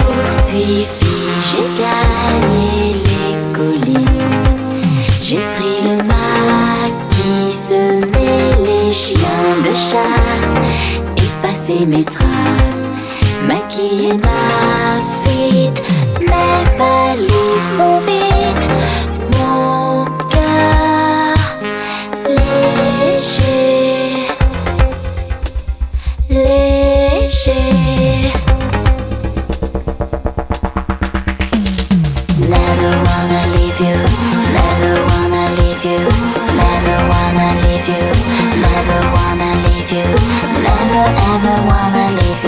Poursuivi, j'ai gagné les colis, j'ai pris le mal qui se les chiens de chasse, effacé mes traces. Never wanna leave you, never wanna leave you, never wanna leave you, never wanna leave you, never ever wanna leave you.